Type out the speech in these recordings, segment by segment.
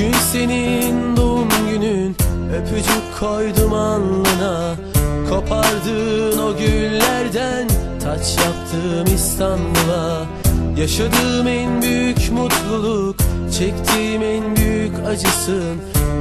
Bugün senin doğum günün Öpücük koydum alnına. Kopardığın o güllerden Taç yaptım İstanbul'a. Yaşadığım en büyük mutluluk Çektiğim en büyük acısın.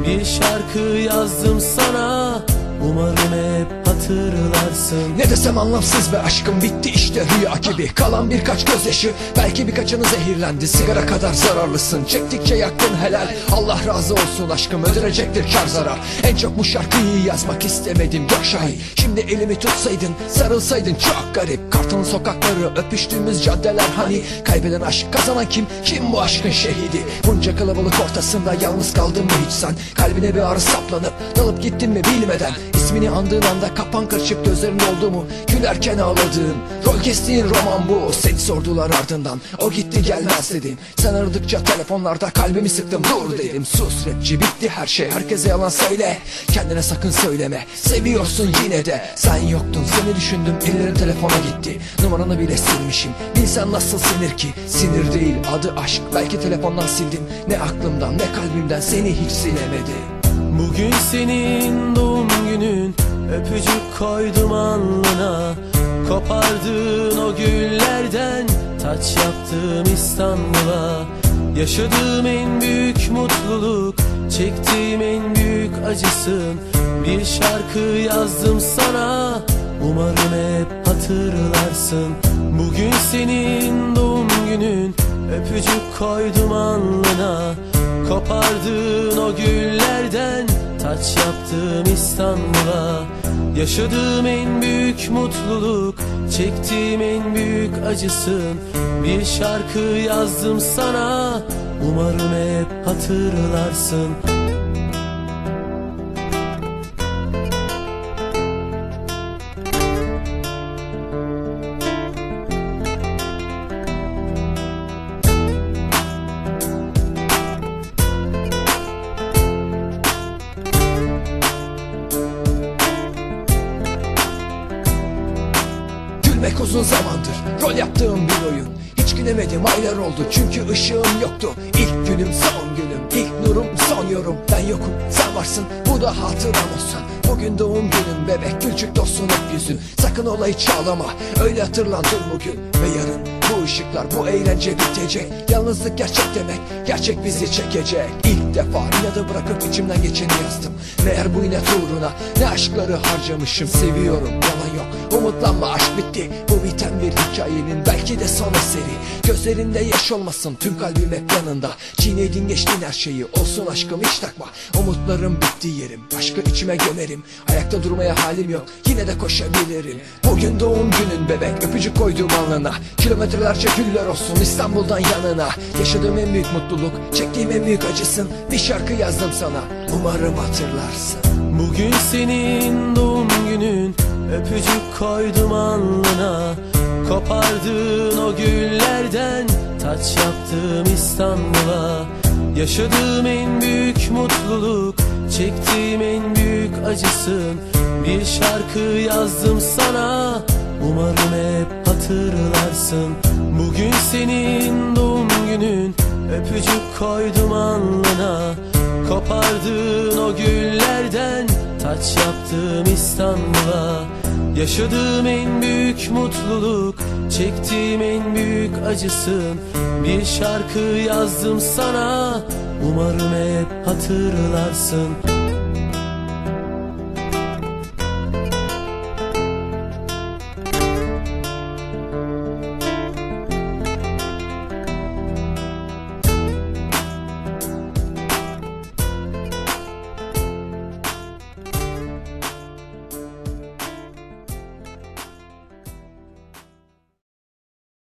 Bir şarkı yazdım sana Umarım hep hatırlarsın. Ne desem anlamsız ve aşkım bitti işte rüya gibi. Kalan birkaç gözyaşı belki birkaçını zehirlendi. Sigara kadar zararlısın. Çektikçe yaktın helal. Allah razı olsun aşkım ödünecektir kar zarar. En çok bu şarkıyı yazmak istemedim. Yok şahi Şimdi elimi tutsaydın sarılsaydın. Çok garip. Kartal'ın sokakları öpüştüğümüz caddeler. Hani Kaybeden aşk kazanan kim? Kim bu aşkın şehidi? Bunca kalabalık ortasında yalnız kaldın mı hiç sen? Kalbine bir ağrı saplanıp dalıp gittin mi bilmeden? İsmini andığın anda kapan karışıp gözlerin oldu mu? Gülerken ağladığın Rol kestiğin roman bu. Seni sordular ardından. O gitti gelmez dedim. Sen aradıkça telefonlarda kalbimi sıktım. Dur dedim. Sus. Rapçi bitti her şey. Herkese yalan söyle. Kendine sakın söyleme. Seviyorsun yine de. Sen yoktun. Seni düşündüm. Ellerin telefona gitti. Numaranı bile silmişim. Bilsen nasıl sinir ki? Sinir değil. Adı aşk. Belki telefondan sildim. Ne aklımdan ne kalbimden. Seni hiç silemedim Bugün senin doğum Öpücük koydum alnına Kopardığın o güllerden Taç yaptım İstanbul'a. Yaşadığım en büyük mutluluk Çektiğim en büyük acısın. Bir şarkı yazdım sana Umarım hep hatırlarsın. Bugün senin doğum günün Öpücük koydum alnına. Kopardığın o güllerden Taç yaptım İstanbul'a? Yaşadığım en büyük mutluluk Çektiğim en büyük acısın. Bir şarkı yazdım sana Umarım hep hatırlarsın uzun zamandır rol yaptığım bir oyun. Hiç gülemedim aylar oldu çünkü ışığım yoktu. İlk günüm son günüm ilk nurum son yorum. Ben yokum sen varsın bu da hatıram olsun. Bugün doğum günün bebek gülcük dostun hep yüzün Sakın olayı çağlama öyle hatırlandın bugün Ve yarın bu ışıklar bu eğlence bitecek. Yalnızlık gerçek demek gerçek bizi çekecek. İlk defa inadı bırakıp içimden geçeni yazdım. Meğer bu inat uğruna ne aşkları harcamışım. Seviyorum yalan yok. Umutlanma aşk bitti. Bu biten bir hikayenin belki de son eseri. Gözlerinde yaş olmasın tüm kalbim hep yanında. Çiğnedin geçtin her şeyi olsun aşkım hiç takma. Umutlarım bitti yerim aşkı içime gömerim. Ayakta durmaya halim yok yine de koşabilirim. Bugün doğum günün bebek öpücük koyduğum alnına Kilometrelerce güller olsun İstanbul'dan yanına. Yaşadığım en büyük mutluluk çektiğim en büyük acısın. Bir şarkı yazdım sana umarım hatırlarsın. Bugün senin doğum günün Öpücük koydum alnına. Kopardığın o güllerden Taç yaptım İstanbul'a. Yaşadığım en büyük mutluluk Çektiğim en büyük acısın. Bir şarkı yazdım sana Umarım hep hatırlarsın. Bugün senin doğum günün. Öpücük koydum alnına. Kopardığın o güllerden Taç yaptım İstanbul'a. Yaşadığım en büyük mutluluk Çektiğim en büyük acısın. Bir şarkı yazdım sana. Umarım hep hatırlarsın